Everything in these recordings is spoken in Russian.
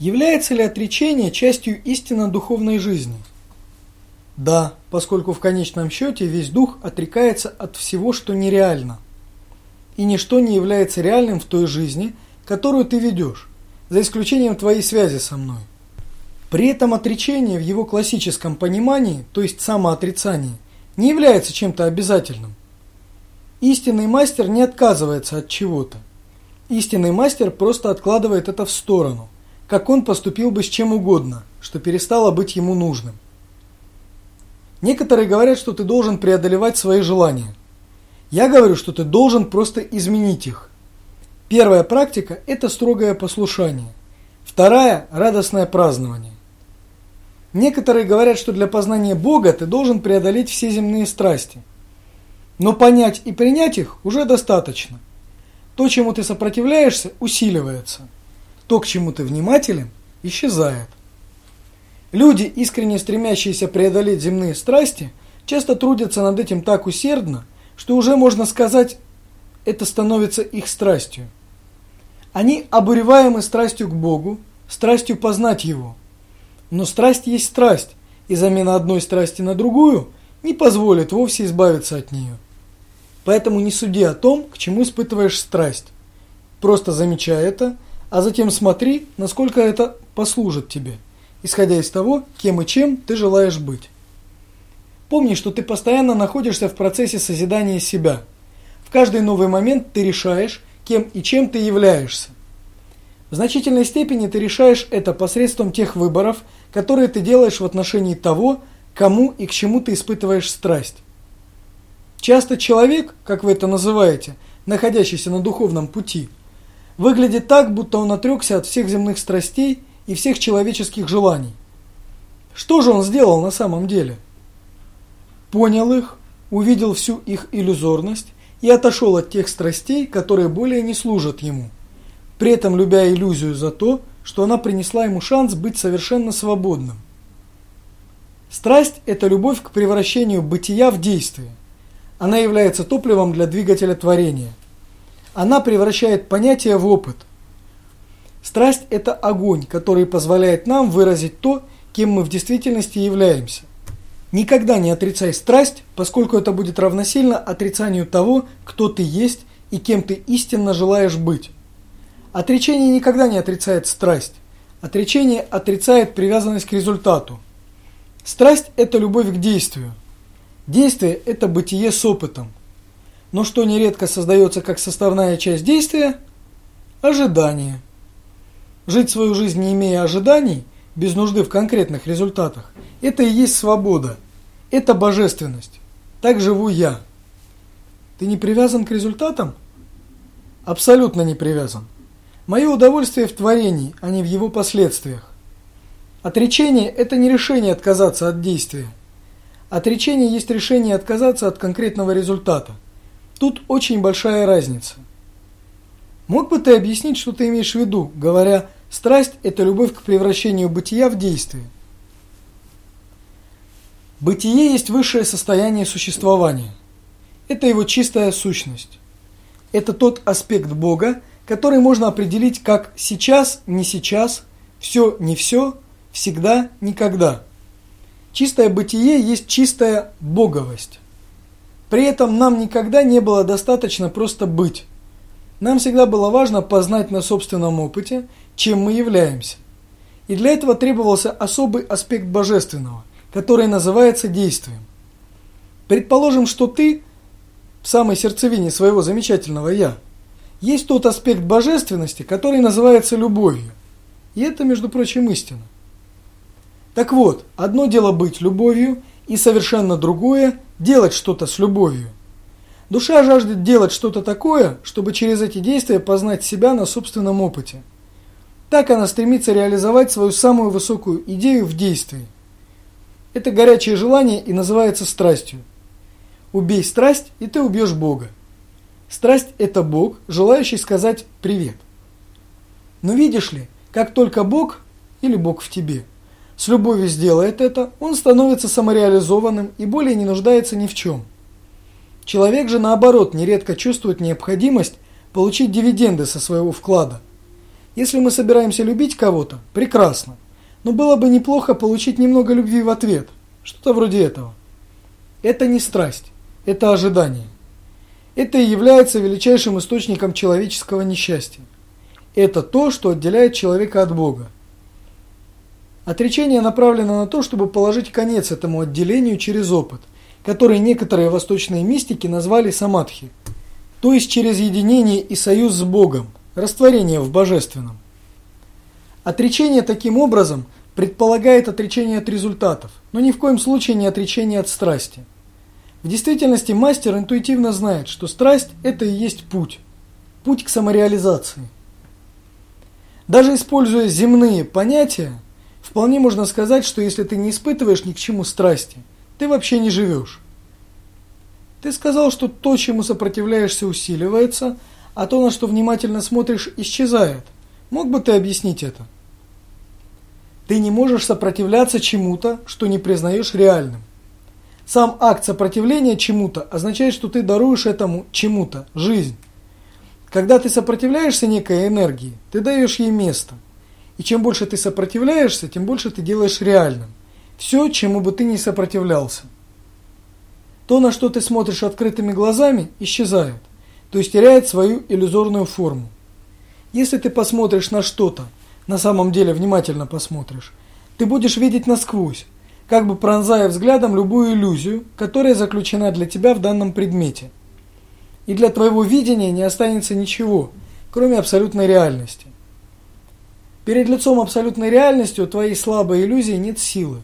Является ли отречение частью истинно духовной жизни? Да, поскольку в конечном счете весь дух отрекается от всего, что нереально. И ничто не является реальным в той жизни, которую ты ведешь, за исключением твоей связи со мной. При этом отречение в его классическом понимании, то есть самоотрицание, не является чем-то обязательным. Истинный мастер не отказывается от чего-то. Истинный мастер просто откладывает это в сторону – как он поступил бы с чем угодно, что перестало быть ему нужным. Некоторые говорят, что ты должен преодолевать свои желания. Я говорю, что ты должен просто изменить их. Первая практика – это строгое послушание. Вторая – радостное празднование. Некоторые говорят, что для познания Бога ты должен преодолеть все земные страсти. Но понять и принять их уже достаточно. То, чему ты сопротивляешься, усиливается – то, к чему ты внимателен, исчезает. Люди, искренне стремящиеся преодолеть земные страсти, часто трудятся над этим так усердно, что уже можно сказать, это становится их страстью. Они обуреваемы страстью к Богу, страстью познать Его. Но страсть есть страсть, и замена одной страсти на другую не позволит вовсе избавиться от нее. Поэтому не суди о том, к чему испытываешь страсть. Просто замечай это – а затем смотри, насколько это послужит тебе, исходя из того, кем и чем ты желаешь быть. Помни, что ты постоянно находишься в процессе созидания себя. В каждый новый момент ты решаешь, кем и чем ты являешься. В значительной степени ты решаешь это посредством тех выборов, которые ты делаешь в отношении того, кому и к чему ты испытываешь страсть. Часто человек, как вы это называете, находящийся на духовном пути – Выглядит так, будто он отрекся от всех земных страстей и всех человеческих желаний. Что же он сделал на самом деле? Понял их, увидел всю их иллюзорность и отошел от тех страстей, которые более не служат ему, при этом любя иллюзию за то, что она принесла ему шанс быть совершенно свободным. Страсть – это любовь к превращению бытия в действие. Она является топливом для двигателя творения. Она превращает понятие в опыт. Страсть – это огонь, который позволяет нам выразить то, кем мы в действительности являемся. Никогда не отрицай страсть, поскольку это будет равносильно отрицанию того, кто ты есть и кем ты истинно желаешь быть. Отречение никогда не отрицает страсть. Отречение отрицает привязанность к результату. Страсть – это любовь к действию. Действие – это бытие с опытом но что нередко создается как составная часть действия – ожидание. Жить свою жизнь, не имея ожиданий, без нужды в конкретных результатах – это и есть свобода, это божественность. Так живу я. Ты не привязан к результатам? Абсолютно не привязан. Мое удовольствие в творении, а не в его последствиях. Отречение – это не решение отказаться от действия. Отречение есть решение отказаться от конкретного результата – Тут очень большая разница. Мог бы ты объяснить, что ты имеешь в виду, говоря «страсть – это любовь к превращению бытия в действие»? Бытие есть высшее состояние существования. Это его чистая сущность. Это тот аспект Бога, который можно определить как «сейчас, не сейчас», «все, не все», «всегда, никогда». Чистое бытие есть чистая боговость. При этом нам никогда не было достаточно просто быть. Нам всегда было важно познать на собственном опыте, чем мы являемся. И для этого требовался особый аспект божественного, который называется действием. Предположим, что ты в самой сердцевине своего замечательного «я» есть тот аспект божественности, который называется любовью. И это, между прочим, истина. Так вот, одно дело быть любовью, и совершенно другое – делать что-то с любовью. Душа жаждет делать что-то такое, чтобы через эти действия познать себя на собственном опыте. Так она стремится реализовать свою самую высокую идею в действии. Это горячее желание и называется страстью. Убей страсть, и ты убьешь Бога. Страсть – это Бог, желающий сказать «привет». Но видишь ли, как только Бог или Бог в тебе – с любовью сделает это, он становится самореализованным и более не нуждается ни в чем. Человек же наоборот нередко чувствует необходимость получить дивиденды со своего вклада. Если мы собираемся любить кого-то, прекрасно. Но было бы неплохо получить немного любви в ответ. Что-то вроде этого. Это не страсть, это ожидание. Это и является величайшим источником человеческого несчастья. Это то, что отделяет человека от Бога. Отречение направлено на то, чтобы положить конец этому отделению через опыт, который некоторые восточные мистики назвали самадхи, то есть через единение и союз с Богом, растворение в божественном. Отречение таким образом предполагает отречение от результатов, но ни в коем случае не отречение от страсти. В действительности мастер интуитивно знает, что страсть – это и есть путь, путь к самореализации. Даже используя земные понятия, вполне можно сказать, что если ты не испытываешь ни к чему страсти, ты вообще не живешь. Ты сказал, что то, чему сопротивляешься, усиливается, а то, на что внимательно смотришь, исчезает. Мог бы ты объяснить это? Ты не можешь сопротивляться чему-то, что не признаешь реальным. Сам акт сопротивления чему-то означает, что ты даруешь этому чему-то жизнь. Когда ты сопротивляешься некой энергии, ты даешь ей место. И чем больше ты сопротивляешься, тем больше ты делаешь реальным. Все, чему бы ты не сопротивлялся. То, на что ты смотришь открытыми глазами, исчезает, то есть теряет свою иллюзорную форму. Если ты посмотришь на что-то, на самом деле внимательно посмотришь, ты будешь видеть насквозь, как бы пронзая взглядом любую иллюзию, которая заключена для тебя в данном предмете. И для твоего видения не останется ничего, кроме абсолютной реальности. Перед лицом абсолютной реальности у твоей слабой иллюзии нет силы.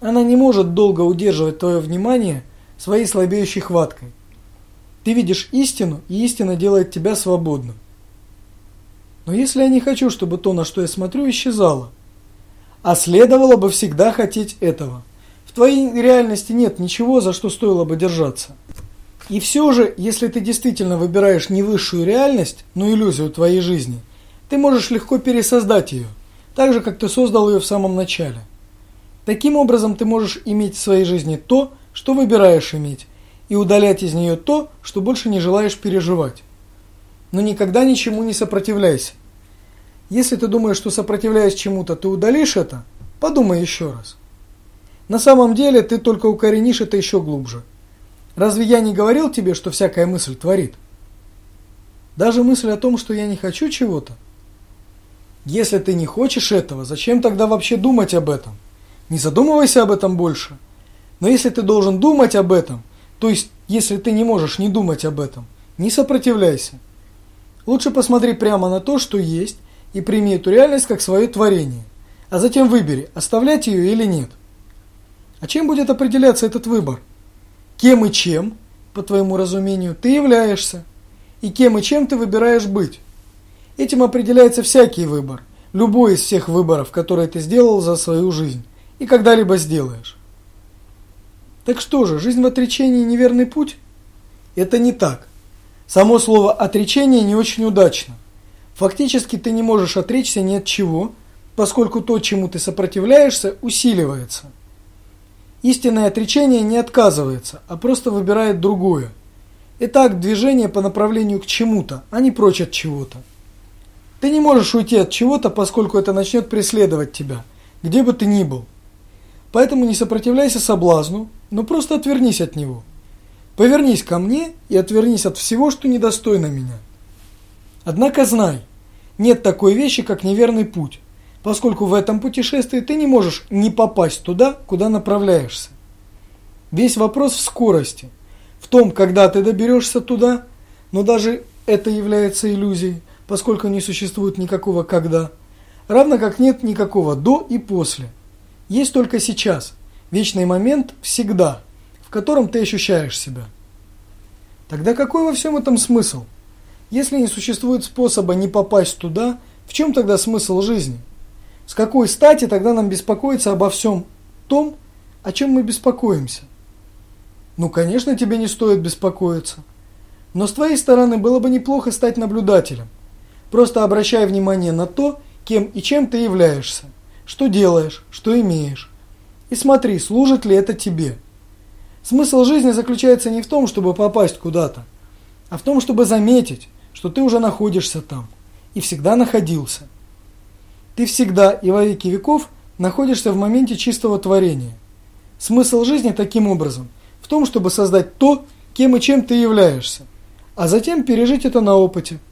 Она не может долго удерживать твое внимание своей слабеющей хваткой. Ты видишь истину, и истина делает тебя свободным. Но если я не хочу, чтобы то, на что я смотрю, исчезало, а следовало бы всегда хотеть этого. В твоей реальности нет ничего, за что стоило бы держаться. И все же, если ты действительно выбираешь не высшую реальность, но иллюзию твоей жизни, ты можешь легко пересоздать ее, так же, как ты создал ее в самом начале. Таким образом, ты можешь иметь в своей жизни то, что выбираешь иметь, и удалять из нее то, что больше не желаешь переживать. Но никогда ничему не сопротивляйся. Если ты думаешь, что сопротивляясь чему-то, ты удалишь это, подумай еще раз. На самом деле ты только укоренишь это еще глубже. Разве я не говорил тебе, что всякая мысль творит? Даже мысль о том, что я не хочу чего-то. Если ты не хочешь этого, зачем тогда вообще думать об этом? Не задумывайся об этом больше. Но если ты должен думать об этом, то есть если ты не можешь не думать об этом, не сопротивляйся. Лучше посмотри прямо на то, что есть, и прими эту реальность как свое творение. А затем выбери, оставлять ее или нет. А чем будет определяться этот выбор? Кем и чем, по твоему разумению, ты являешься? И кем и чем ты выбираешь быть? Этим определяется всякий выбор, любой из всех выборов, которые ты сделал за свою жизнь и когда-либо сделаешь. Так что же, жизнь в отречении неверный путь? Это не так. Само слово «отречение» не очень удачно. Фактически ты не можешь отречься ни от чего, поскольку то, чему ты сопротивляешься, усиливается. Истинное отречение не отказывается, а просто выбирает другое. Это акт движения по направлению к чему-то, а не прочь от чего-то. Ты не можешь уйти от чего-то, поскольку это начнет преследовать тебя, где бы ты ни был. Поэтому не сопротивляйся соблазну, но просто отвернись от него. Повернись ко мне и отвернись от всего, что недостойно меня. Однако знай, нет такой вещи, как неверный путь, поскольку в этом путешествии ты не можешь не попасть туда, куда направляешься. Весь вопрос в скорости, в том, когда ты доберешься туда, но даже это является иллюзией, поскольку не существует никакого «когда», равно как нет никакого «до» и «после». Есть только сейчас, вечный момент всегда, в котором ты ощущаешь себя. Тогда какой во всем этом смысл? Если не существует способа не попасть туда, в чем тогда смысл жизни? С какой стати тогда нам беспокоиться обо всем том, о чем мы беспокоимся? Ну, конечно, тебе не стоит беспокоиться. Но с твоей стороны было бы неплохо стать наблюдателем. Просто обращай внимание на то, кем и чем ты являешься, что делаешь, что имеешь. И смотри, служит ли это тебе. Смысл жизни заключается не в том, чтобы попасть куда-то, а в том, чтобы заметить, что ты уже находишься там, и всегда находился. Ты всегда и во веки веков находишься в моменте чистого творения. Смысл жизни таким образом в том, чтобы создать то, кем и чем ты являешься, а затем пережить это на опыте –